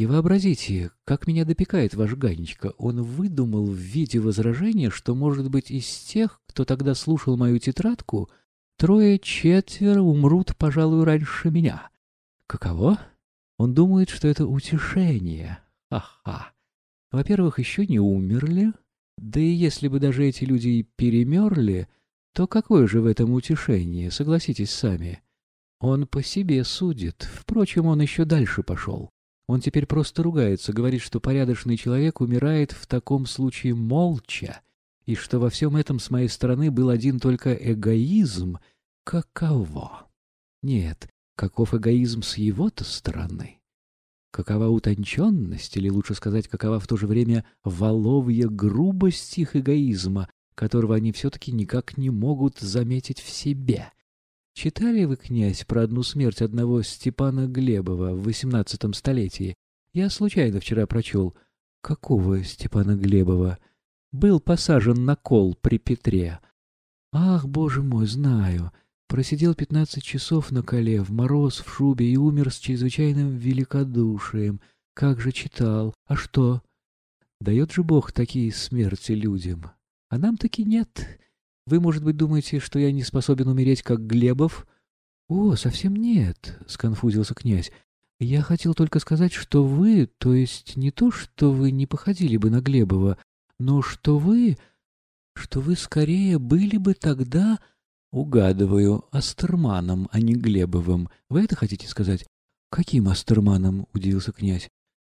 И вообразите, как меня допекает ваш Ганечка. Он выдумал в виде возражения, что, может быть, из тех, кто тогда слушал мою тетрадку, трое-четверо умрут, пожалуй, раньше меня. Каково? Он думает, что это утешение. Ха-ха. Во-первых, еще не умерли. Да и если бы даже эти люди и перемерли, то какое же в этом утешение, согласитесь сами. Он по себе судит. Впрочем, он еще дальше пошел. Он теперь просто ругается, говорит, что порядочный человек умирает в таком случае молча, и что во всем этом с моей стороны был один только эгоизм. Каково? Нет, каков эгоизм с его-то стороны? Какова утонченность, или лучше сказать, какова в то же время воловья грубость их эгоизма, которого они все-таки никак не могут заметить в себе? Читали вы, князь, про одну смерть одного Степана Глебова в XVIII столетии? Я случайно вчера прочел. Какого Степана Глебова? Был посажен на кол при Петре. Ах, боже мой, знаю. Просидел пятнадцать часов на коле, в мороз, в шубе и умер с чрезвычайным великодушием. Как же читал. А что? Дает же Бог такие смерти людям. А нам таки нет. Вы, может быть, думаете, что я не способен умереть, как Глебов? О, совсем нет, — сконфузился князь. Я хотел только сказать, что вы, то есть не то, что вы не походили бы на Глебова, но что вы, что вы скорее были бы тогда, угадываю, Астерманом, а не Глебовым. Вы это хотите сказать? Каким Астерманом? — удивился князь.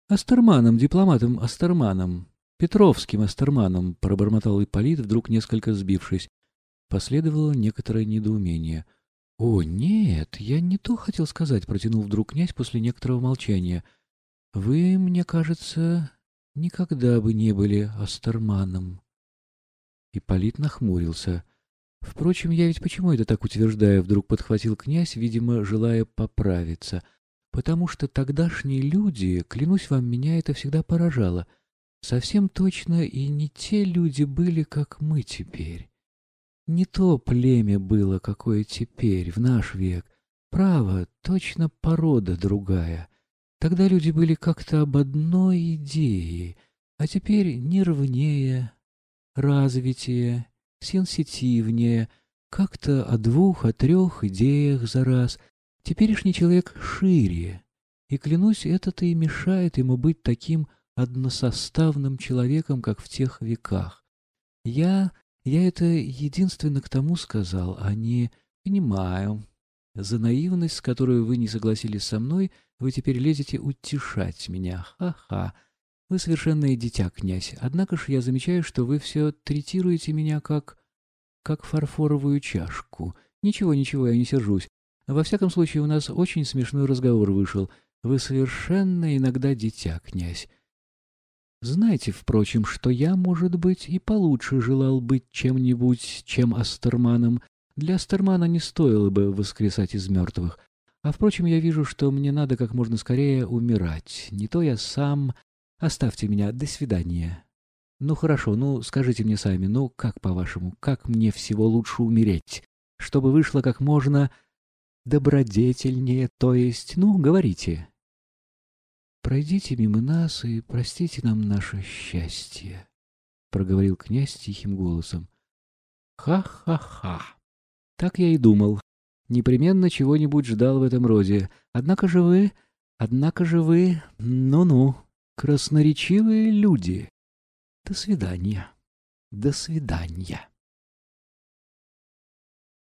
Астерманом, дипломатом Астерманом. Петровским Астерманом, — пробормотал Ипполит, вдруг несколько сбившись. Последовало некоторое недоумение. — О, нет, я не то хотел сказать, — протянул вдруг князь после некоторого молчания. — Вы, мне кажется, никогда бы не были Астерманом. Ипполит нахмурился. Впрочем, я ведь почему это так утверждаю, вдруг подхватил князь, видимо, желая поправиться. Потому что тогдашние люди, клянусь вам, меня это всегда поражало. Совсем точно и не те люди были, как мы теперь. Не то племя было, какое теперь, в наш век. Право, точно порода другая. Тогда люди были как-то об одной идее, а теперь нервнее, развитие, сенситивнее, как-то о двух, о трех идеях за раз. Теперешний человек шире, и, клянусь, это-то и мешает ему быть таким односоставным человеком, как в тех веках. Я я это единственно к тому сказал, а не «понимаю». За наивность, с которой вы не согласились со мной, вы теперь лезете утешать меня. Ха-ха. Вы совершенное дитя, князь. Однако ж я замечаю, что вы все третируете меня как... как фарфоровую чашку. Ничего, ничего, я не сержусь. Во всяком случае, у нас очень смешной разговор вышел. Вы совершенно иногда дитя, князь. Знаете, впрочем, что я, может быть, и получше желал быть чем-нибудь, чем Астерманом. Для Астермана не стоило бы воскресать из мертвых. А, впрочем, я вижу, что мне надо как можно скорее умирать. Не то я сам... Оставьте меня. До свидания. Ну, хорошо, ну, скажите мне сами, ну, как по-вашему, как мне всего лучше умереть? Чтобы вышло как можно добродетельнее, то есть, ну, говорите. Пройдите мимо нас и простите нам наше счастье, — проговорил князь тихим голосом. Ха-ха-ха. Так я и думал. Непременно чего-нибудь ждал в этом роде. Однако же вы... Однако же вы... Ну-ну, красноречивые люди. До свидания. До свидания.